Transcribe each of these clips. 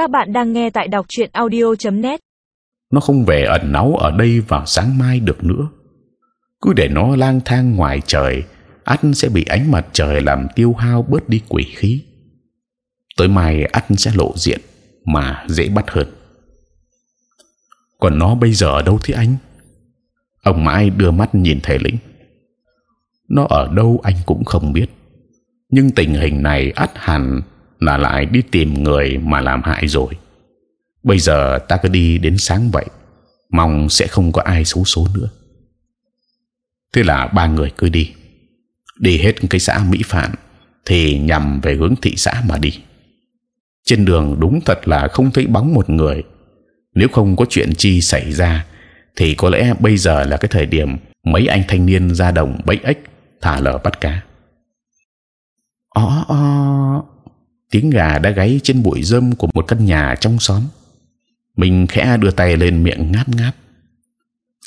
Các bạn đang nghe tại đọc truyện audio.net. Nó không về ẩn náu ở đây vào sáng mai được nữa. Cứ để nó lang thang ngoài trời, ắt sẽ bị ánh mặt trời làm tiêu hao bớt đi quỷ khí. Tới mai ắt sẽ lộ diện mà dễ bắt hơn. Còn nó bây giờ ở đâu thế anh? Ông mãi đưa mắt nhìn thầy lĩnh. Nó ở đâu anh cũng không biết. Nhưng tình hình này ắt hẳn là lại đi tìm người mà làm hại rồi. Bây giờ ta cứ đi đến sáng vậy, mong sẽ không có ai xấu số nữa. Thế là ba người cứ đi, đi hết cái xã Mỹ Phạn thì nhằm về hướng thị xã mà đi. Trên đường đúng thật là không thấy bóng một người. Nếu không có chuyện chi xảy ra, thì có lẽ bây giờ là cái thời điểm mấy anh thanh niên ra đồng bẫy ếch thả lở bắt cá. Ó, ó, tiếng gà đã gáy trên bụi rơm của một căn nhà trong xóm. Mình khẽ đưa tay lên miệng ngáp ngáp.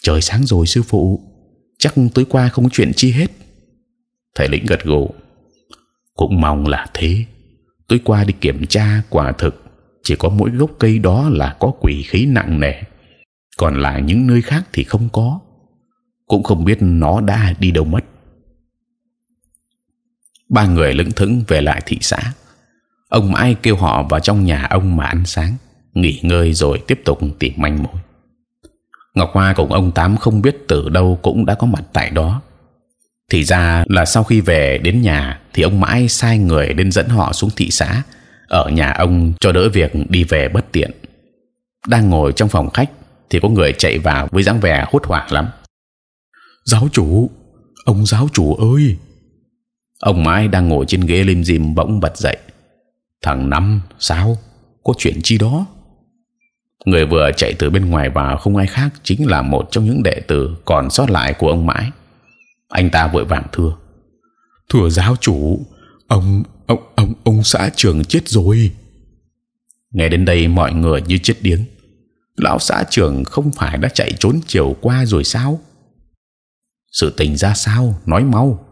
Trời sáng rồi sư phụ, chắc tối qua không chuyện chi hết. Thầy lĩnh gật gù. Cũng mong là thế. Tối qua đi kiểm tra quả thực chỉ có mỗi gốc cây đó là có quỷ khí nặng nề, còn lại những nơi khác thì không có. Cũng không biết nó đã đi đâu mất. Ba người lững thững về lại thị xã. Ông mãi kêu họ vào trong nhà ông mà ăn sáng, nghỉ ngơi rồi tiếp tục tìm manh mối. Ngọc Hoa cùng ông Tám không biết từ đâu cũng đã có mặt tại đó. Thì ra là sau khi về đến nhà thì ông mãi sai người đến dẫn họ xuống thị xã ở nhà ông cho đỡ việc đi về bất tiện. Đang ngồi trong phòng khách thì có người chạy vào với dáng vẻ hốt hoảng lắm. Giáo chủ, ông giáo chủ ơi! Ông mãi đang ngồi trên ghế lim dim bỗng bật dậy. Thằng năm sao? Có chuyện chi đó? Người vừa chạy từ bên ngoài vào không ai khác chính là một trong những đệ tử còn sót lại của ông mãi. Anh ta vội vàng thưa: thưa giáo chủ, ông ông ông ông xã trưởng chết rồi. Nghe đến đây mọi người như chết điếng. Lão xã trưởng không phải đã chạy trốn chiều qua rồi sao? Sự tình ra sao? Nói mau.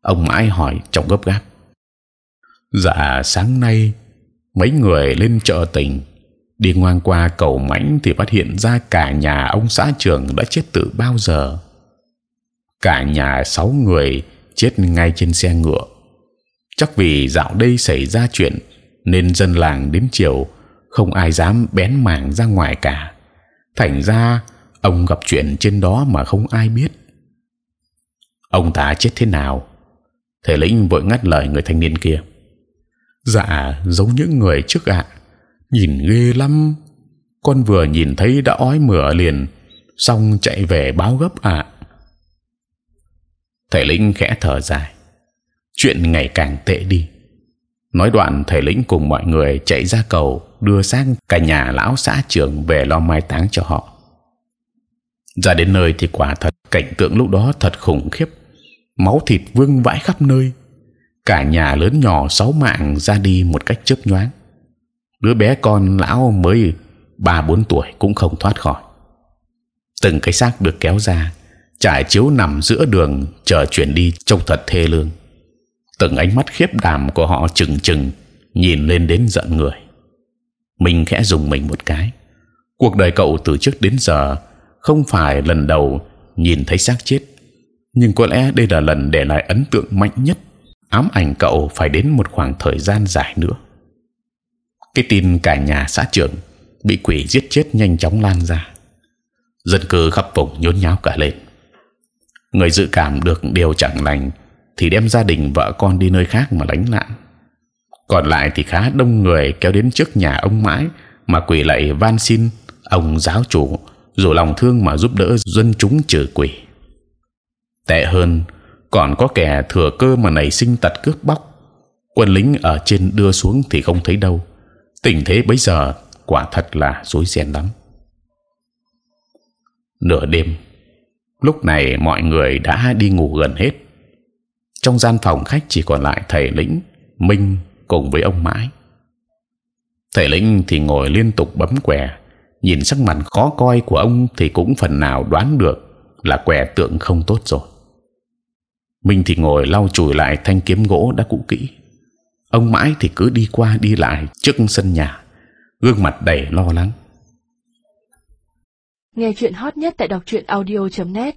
Ông mãi hỏi trong gấp gáp. Dạ sáng nay, mấy người lên chợ tỉnh đi ngang qua cầu mãnh thì phát hiện ra cả nhà ông xã trưởng đã chết từ bao giờ. Cả nhà sáu người chết ngay trên xe ngựa. Chắc vì dạo đây xảy ra chuyện, nên dân làng đến chiều, không ai dám bén mảng ra ngoài cả. Thành ra, ông gặp chuyện trên đó mà không ai biết. Ông ta chết thế nào? Thể lĩnh vội ngắt lời người thanh niên kia. Dạ, giống những người trước ạ. Nhìn ghê lắm. Con vừa nhìn thấy đã ói mửa liền, xong chạy về báo gấp ạ. Thầy lĩnh khẽ thở dài. Chuyện ngày càng tệ đi. Nói đoạn, thầy lĩnh cùng mọi người chạy ra cầu đưa xác cả nhà lão xã trưởng về lo mai táng cho họ. Ra đến nơi thì quả thật cảnh tượng lúc đó thật khủng khiếp, máu thịt vương vãi khắp nơi, cả nhà lớn nhỏ sáu mạng ra đi một cách chớp nhoáng. Đứa bé con lão mới ba bốn tuổi cũng không thoát khỏi. Từng cái xác được kéo ra, trải chiếu nằm giữa đường chờ chuyển đi trông thật thê lương. Từng ánh mắt khiếp đảm của họ chừng chừng nhìn lên đến giận người. Mình khẽ dùng mình một cái. Cuộc đời cậu từ trước đến giờ không phải lần đầu nhìn thấy xác chết, nhưng có lẽ đây là lần để lại ấn tượng mạnh nhất, ám ảnh cậu phải đến một khoảng thời gian dài nữa. Cái tin cả nhà xã trưởng bị quỷ giết chết nhanh chóng lan ra, dân cư khắp vùng nhốn nháo cả lên. Người dự cảm được điều chẳng lành thì đem gia đình vợ con đi nơi khác mà lánh nạn. Còn lại thì khá đông người kéo đến trước nhà ông mãi mà quỷ lạy van xin ông giáo chủ dù lòng thương mà giúp đỡ dân chúng trừ quỷ. Tệ hơn còn có kẻ thừa cơ mà nảy sinh tật cướp bóc. Quân lính ở trên đưa xuống thì không thấy đâu. Tình thế bây giờ quả thật là rối ren lắm. Nửa đêm, lúc này mọi người đã đi ngủ gần hết. Trong gian phòng khách chỉ còn lại thầy lĩnh, minh cùng với ông mãi. Thầy lĩnh thì ngồi liên tục bấm què, nhìn sắc mặt khó coi của ông thì cũng phần nào đoán được là què tượng không tốt rồi. Minh thì ngồi lau chùi lại thanh kiếm gỗ đã cũ kỹ. Ông mãi thì cứ đi qua đi lại trước sân nhà, gương mặt đầy lo lắng. Nghe chuyện hot nhất tại đọc truyện audio.net